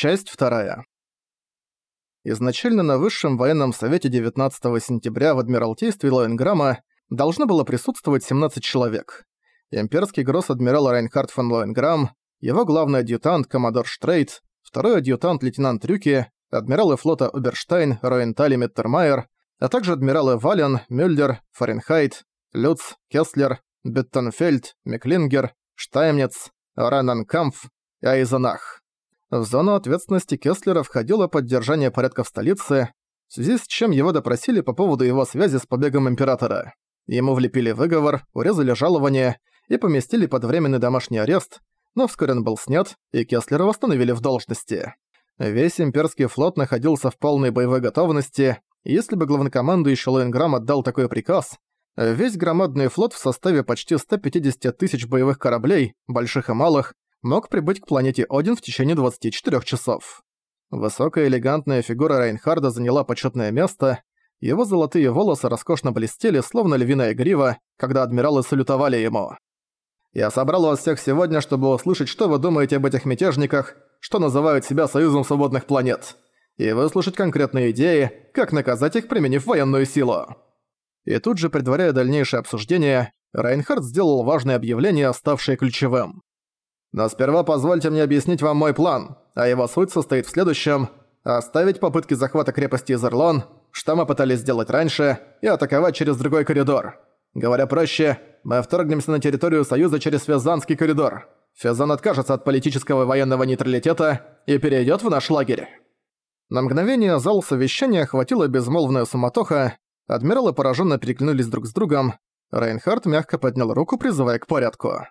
Часть вторая. Изначально на Высшем военном совете 19 сентября в Адмиралтействе Лоенграма должно было присутствовать 17 человек. Имперский гросс-адмирал Райнхард фон Лоенграм, его главный адъютант коммодор Штрейт, второй адъютант лейтенант Трюки, адмиралы флота Оберштайн, Роенталь и а также адмиралы Вален, Мюллер, Фаренхайт, Люц, Кеслер, Беттенфельд, Меклингер, Штаймнец, Рананкамф и Айзенах. В зону ответственности Кеслера входило поддержание порядка в столице, в связи с чем его допросили по поводу его связи с побегом Императора. Ему влепили выговор, урезали жалование и поместили под временный домашний арест, но вскоре он был снят, и Кеслера восстановили в должности. Весь имперский флот находился в полной боевой готовности, и если бы главнокомандующий Лоенграм отдал такой приказ, весь громадный флот в составе почти 150 тысяч боевых кораблей, больших и малых, мог прибыть к планете Один в течение 24 часов. Высокая элегантная фигура Райнхарда заняла почетное место, его золотые волосы роскошно блестели, словно львиная грива, когда адмиралы салютовали ему. «Я собрал вас всех сегодня, чтобы услышать, что вы думаете об этих мятежниках, что называют себя Союзом Свободных Планет, и выслушать конкретные идеи, как наказать их, применив военную силу». И тут же, предваряя дальнейшее обсуждение, Райнхард сделал важное объявление, ставшее ключевым. Но сперва позвольте мне объяснить вам мой план, а его суть состоит в следующем – оставить попытки захвата крепости Изерлон, что мы пытались сделать раньше, и атаковать через другой коридор. Говоря проще, мы вторгнемся на территорию Союза через Фезанский коридор. Фезан откажется от политического и военного нейтралитета и перейдет в наш лагерь. На мгновение зал совещания охватила безмолвная суматоха, адмиралы пораженно переглянулись друг с другом, Рейнхард мягко поднял руку, призывая к порядку.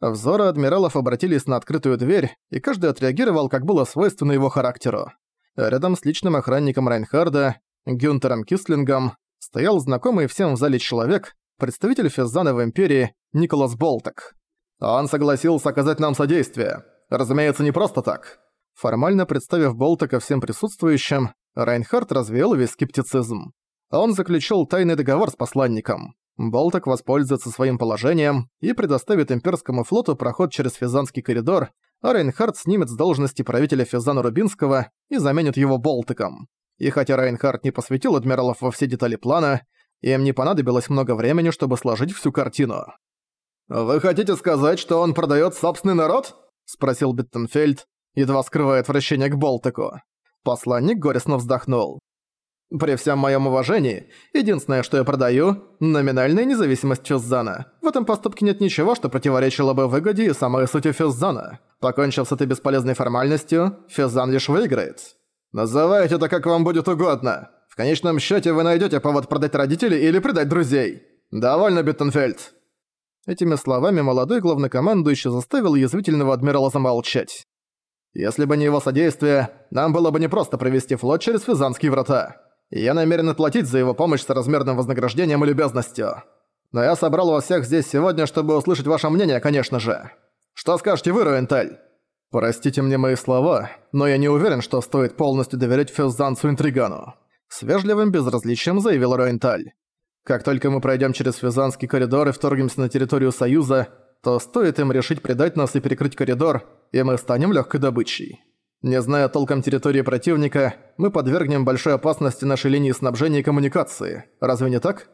Взоры адмиралов обратились на открытую дверь, и каждый отреагировал, как было свойственно его характеру. Рядом с личным охранником Райнхарда, Гюнтером Кислингом, стоял знакомый всем в зале человек, представитель Феззана в Империи, Николас Болток. Он согласился оказать нам содействие. Разумеется, не просто так. Формально представив Болтока всем присутствующим, Райнхард развеял весь скептицизм. Он заключил тайный договор с посланником. Болток воспользуется своим положением и предоставит имперскому флоту проход через Физанский коридор, а Рейнхард снимет с должности правителя Физана Рубинского и заменит его Болтиком. И хотя Рейнхард не посвятил адмиралов во все детали плана, им не понадобилось много времени, чтобы сложить всю картину. «Вы хотите сказать, что он продает собственный народ?» — спросил Биттенфельд, едва скрывая отвращение к Болтику. Посланник горестно вздохнул. При всем моем уважении, единственное, что я продаю – номинальная независимость Фюззана. В этом поступке нет ничего, что противоречило бы выгоде и самой сути Фюззана. Покончив с этой бесполезной формальностью, Фюззан лишь выиграет. Называйте это как вам будет угодно. В конечном счете вы найдете повод продать родителей или предать друзей. Довольно, Биттенфельд. Этими словами молодой главнокомандующий заставил язвительного адмирала замолчать. Если бы не его содействие, нам было бы непросто провести флот через Физанские врата я намерен отплатить за его помощь с размерным вознаграждением и любезностью. Но я собрал вас всех здесь сегодня, чтобы услышать ваше мнение, конечно же. Что скажете вы, Руенталь? Простите мне мои слова, но я не уверен, что стоит полностью доверять Фюзанцу Интригану. С вежливым безразличием заявил Руенталь. Как только мы пройдем через Фюзанский коридор и вторгнемся на территорию Союза, то стоит им решить предать нас и перекрыть коридор, и мы станем легкой добычей. Не зная толком территории противника, мы подвергнем большой опасности нашей линии снабжения и коммуникации. Разве не так?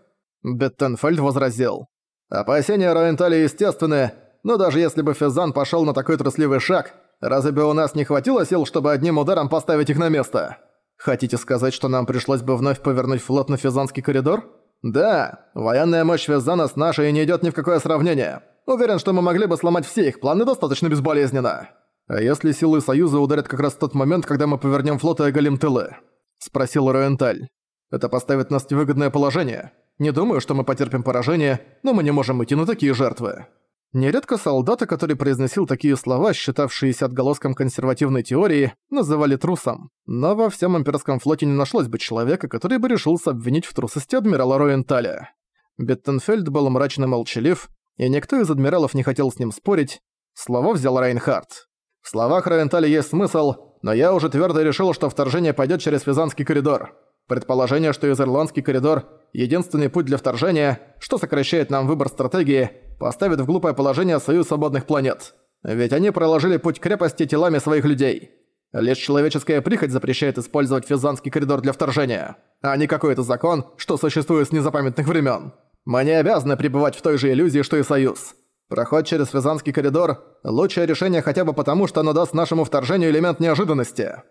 Беттенфельд возразил. Опасения Роентали естественны, но даже если бы Физан пошёл на такой трусливый шаг, разве бы у нас не хватило сил, чтобы одним ударом поставить их на место? Хотите сказать, что нам пришлось бы вновь повернуть флот на Физанский коридор? Да, военная мощь Физана с нашей не идёт ни в какое сравнение. Уверен, что мы могли бы сломать все их планы достаточно безболезненно. «А если силы Союза ударят как раз в тот момент, когда мы повернем флот и оголим тылы?» – спросил Роенталь. «Это поставит нас в невыгодное положение. Не думаю, что мы потерпим поражение, но мы не можем идти на такие жертвы». Нередко солдаты, который произносил такие слова, считавшиеся отголоском консервативной теории, называли трусом. Но во всем имперском флоте не нашлось бы человека, который бы решился обвинить в трусости адмирала Роенталя. Беттенфельд был мрачно молчалив, и никто из адмиралов не хотел с ним спорить. Слово взял Райнхард. В словах Равентали есть смысл, но я уже твердо решил, что вторжение пойдет через Физанский коридор. Предположение, что Изерландский коридор – единственный путь для вторжения, что сокращает нам выбор стратегии, поставит в глупое положение Союз Свободных Планет. Ведь они проложили путь крепости телами своих людей. Лишь человеческая прихоть запрещает использовать Физанский коридор для вторжения, а не какой-то закон, что существует с незапамятных времен. Мы не обязаны пребывать в той же иллюзии, что и Союз. Проход через Физанский коридор – лучшее решение хотя бы потому, что оно даст нашему вторжению элемент неожиданности».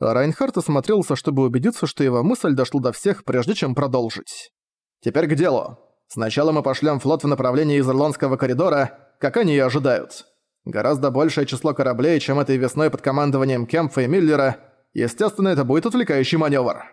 Райнхард осмотрелся, чтобы убедиться, что его мысль дошла до всех, прежде чем продолжить. «Теперь к делу. Сначала мы пошлем флот в направлении из Ирландского коридора, как они и ожидают. Гораздо большее число кораблей, чем этой весной под командованием Кемпфа и Миллера. Естественно, это будет отвлекающий маневр.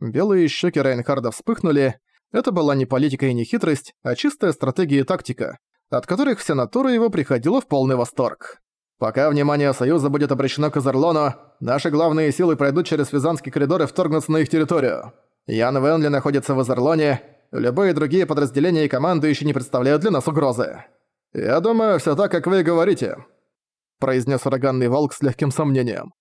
Белые щеки Райнхарда вспыхнули. Это была не политика и не хитрость, а чистая стратегия и тактика, от которых вся натура его приходила в полный восторг. Пока внимание Союза будет обращено к Азерлону, наши главные силы пройдут через Визанский коридор и вторгнутся на их территорию. Ян Венли находится в Азерлоне, любые другие подразделения и команды еще не представляют для нас угрозы. «Я думаю, всё так, как вы и говорите», — произнес ураганный волк с легким сомнением.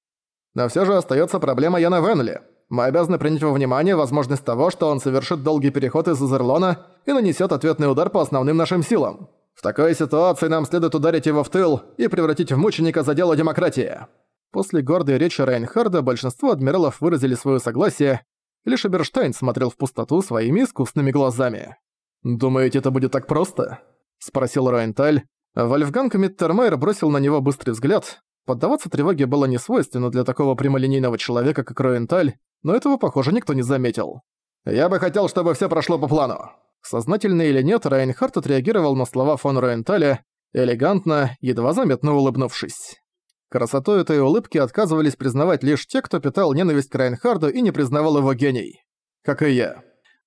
«Но всё же остаётся проблема Яна Венли. Мы обязаны принять во внимание возможность того, что он совершит долгий переход из Изерлона и нанесёт ответный удар по основным нашим силам. В такой ситуации нам следует ударить его в тыл и превратить в мученика за дело демократии». После гордой речи Рейнхарда большинство адмиралов выразили своё согласие, лишь Эберштейн смотрел в пустоту своими искусственными глазами. «Думаете, это будет так просто?» — спросил Райнталь. Вольфганг Миттермайер бросил на него быстрый взгляд. Поддаваться тревоге было не свойственно для такого прямолинейного человека, как Роенталь, но этого, похоже, никто не заметил. «Я бы хотел, чтобы все прошло по плану». Сознательно или нет, Райнхард отреагировал на слова фон Роенталя, элегантно, едва заметно улыбнувшись. Красоту этой улыбки отказывались признавать лишь те, кто питал ненависть к Райнхарду и не признавал его гений. Как и я.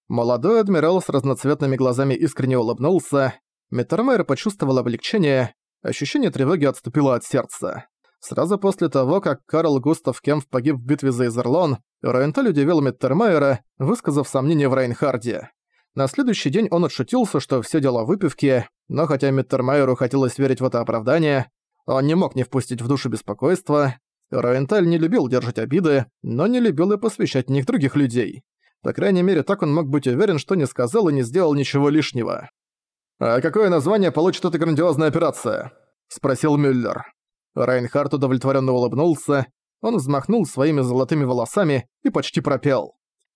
Молодой адмирал с разноцветными глазами искренне улыбнулся, Миттермайер почувствовал облегчение, ощущение тревоги отступило от сердца. Сразу после того, как Карл Густав Кемп погиб в битве за Изерлон, Ройенталь удивил Миттермайера, высказав сомнение в Райнхарде. На следующий день он отшутился, что все дело в выпивке, но хотя Миттермайеру хотелось верить в это оправдание, он не мог не впустить в душу беспокойства. Ройенталь не любил держать обиды, но не любил и посвящать в них других людей. По крайней мере, так он мог быть уверен, что не сказал и не сделал ничего лишнего. «А какое название получит эта грандиозная операция?» – спросил Мюллер. Райнхард удовлетворенно улыбнулся, он взмахнул своими золотыми волосами и почти пропел.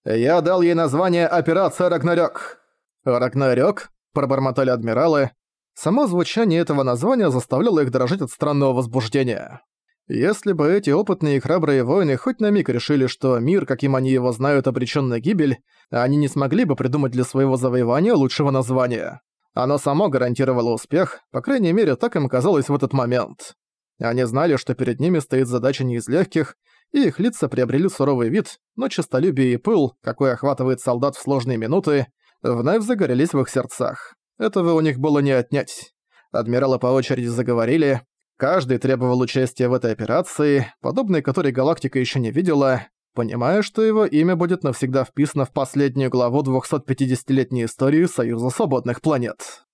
«Я дал ей название «Операция Рагнарёк». «Рагнарёк?» – пробормотали адмиралы. Само звучание этого названия заставляло их дрожать от странного возбуждения. Если бы эти опытные и храбрые воины хоть на миг решили, что мир, каким они его знают, обречен на гибель, они не смогли бы придумать для своего завоевания лучшего названия. Оно само гарантировало успех, по крайней мере, так им казалось в этот момент. Они знали, что перед ними стоит задача не из легких, и их лица приобрели суровый вид, но честолюбие и пыл, какой охватывает солдат в сложные минуты, вновь загорелись в их сердцах. Этого у них было не отнять. Адмиралы по очереди заговорили, каждый требовал участия в этой операции, подобной которой галактика еще не видела, понимая, что его имя будет навсегда вписано в последнюю главу 250-летней истории Союза Свободных Планет.